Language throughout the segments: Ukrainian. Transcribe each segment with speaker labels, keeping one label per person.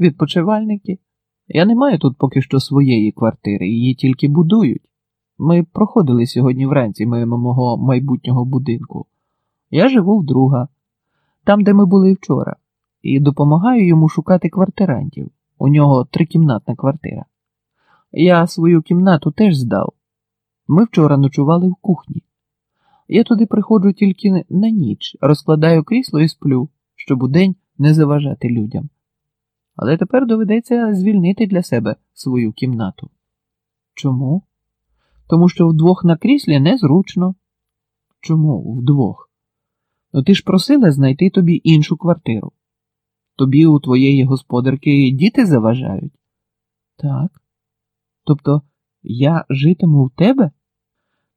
Speaker 1: відпочивальники. Я не маю тут поки що своєї квартири, її тільки будують. Ми проходили сьогодні вранці мимо мого майбутнього будинку. Я живу в друга, там, де ми були вчора, і допомагаю йому шукати квартирантів. У нього трикімнатна квартира. Я свою кімнату теж здав. Ми вчора ночували в кухні. Я туди приходжу тільки на ніч, розкладаю крісло і сплю, щоб удень не заважати людям. Але тепер доведеться звільнити для себе свою кімнату. Чому? Тому що вдвох на кріслі незручно. Чому вдвох? Ну ти ж просила знайти тобі іншу квартиру. Тобі у твоєї господарки діти заважають? Так. Тобто я житиму в тебе?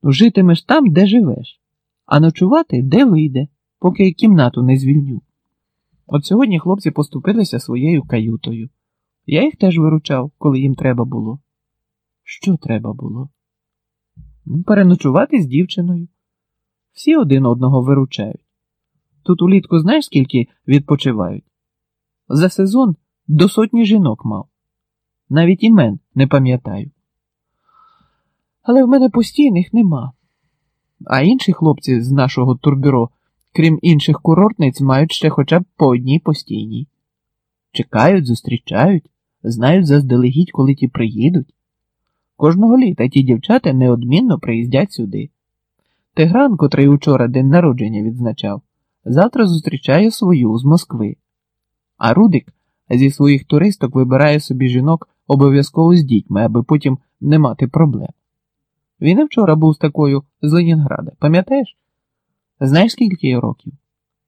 Speaker 1: Ну, житимеш там, де живеш, а ночувати де вийде, поки кімнату не звільню. От сьогодні хлопці поступилися своєю каютою. Я їх теж виручав, коли їм треба було. Що треба було? Ну, переночувати з дівчиною. Всі один одного виручають. Тут улітку знаєш, скільки відпочивають? За сезон до сотні жінок мав. Навіть імен не пам'ятаю. Але в мене постійних нема. А інші хлопці з нашого турбюро, крім інших курортниць, мають ще хоча б по одній постійній. Чекають, зустрічають, знають заздалегідь, коли ті приїдуть. Кожного літа ті дівчата неодмінно приїздять сюди. Тигран, котрий учора день народження відзначав, завтра зустрічає свою з Москви. А Рудик зі своїх туристок вибирає собі жінок обов'язково з дітьми, аби потім не мати проблем. Він і вчора був з такою з Ленінграда, пам'ятаєш? Знаєш, скільки їй років?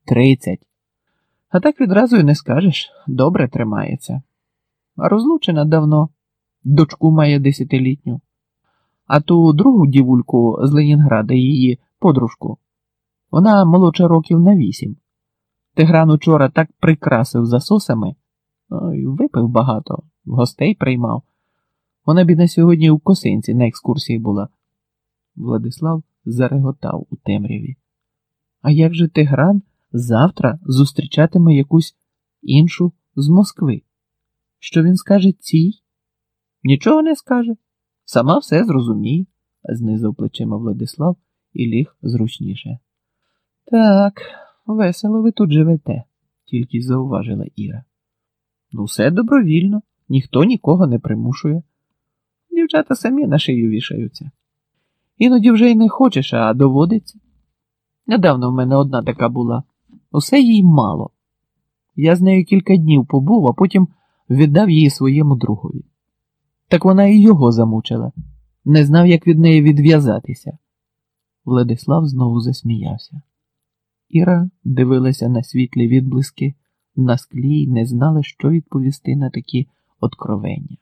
Speaker 1: Тридцять. А так відразу й не скажеш, добре тримається. А розлучена давно, дочку має десятилітню. А ту другу дівульку з Ленінграда, її подружку, вона молодша років на вісім. Тигран учора так прикрасив засосами, Ой, випив багато, гостей приймав. Вона б на сьогодні у косинці на екскурсії була. Владислав зареготав у темряві. А як же Тигран завтра зустрічатиме якусь іншу з Москви? Що він скаже цій? Нічого не скаже. Сама все зрозуміє, знизав плечима Владислав і ліг зручніше. Так, весело ви тут живете, тільки зауважила Іра. Ну, все добровільно, ніхто нікого не примушує. Дівчата самі на шию вішаються. Іноді вже й не хочеш, а доводиться. Недавно в мене одна така була. Усе їй мало. Я з нею кілька днів побув, а потім віддав її своєму другові. Так вона і його замучила, не знав, як від неї відв'язатися. Владислав знову засміявся. Іра дивилася на світлі відблиски на склі й не знала, що відповісти на такі откровення.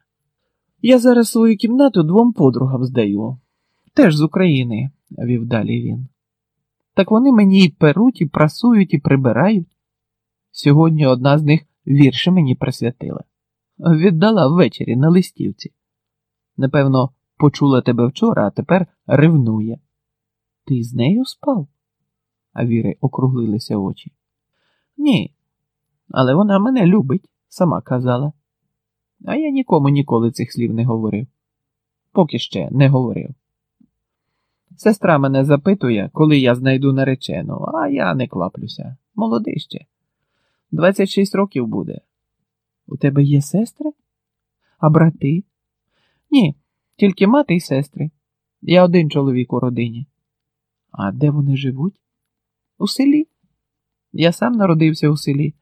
Speaker 1: Я зараз свою кімнату двом подругам здаю, теж з України, вів далі він. Так вони мені і перуть, і прасують, і прибирають. Сьогодні одна з них вірші мені присвятила. Віддала ввечері на листівці. Напевно, почула тебе вчора, а тепер ревнує. Ти з нею спав? А віри округлилися очі. Ні, але вона мене любить, сама казала. А я нікому ніколи цих слів не говорив. Поки ще не говорив. Сестра мене запитує, коли я знайду наречену, а я не кваплюся. Молодий ще. 26 років буде. У тебе є сестри? А брати? Ні, тільки мати й сестри. Я один чоловік у родині. А де вони живуть? У селі. Я сам народився у селі.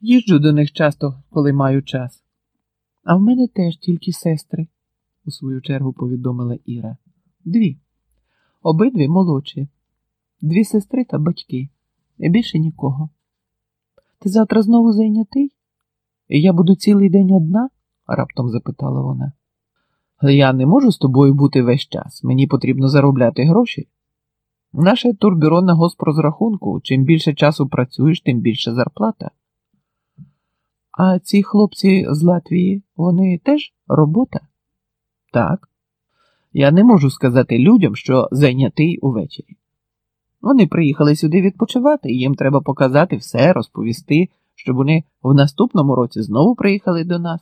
Speaker 1: Їжджу до них часто, коли маю час. А в мене теж тільки сестри, у свою чергу повідомила Іра. Дві. Обидві молодші, дві сестри та батьки, і більше нікого. Ти завтра знову зайнятий? І я буду цілий день одна? раптом запитала вона. Я не можу з тобою бути весь час. Мені потрібно заробляти гроші. Наше турбюро на госпрозрахунку, чим більше часу працюєш, тим більше зарплата. А ці хлопці з Латвії, вони теж робота? Так. Я не можу сказати людям, що зайнятий увечері. Вони приїхали сюди відпочивати, і їм треба показати все, розповісти, щоб вони в наступному році знову приїхали до нас.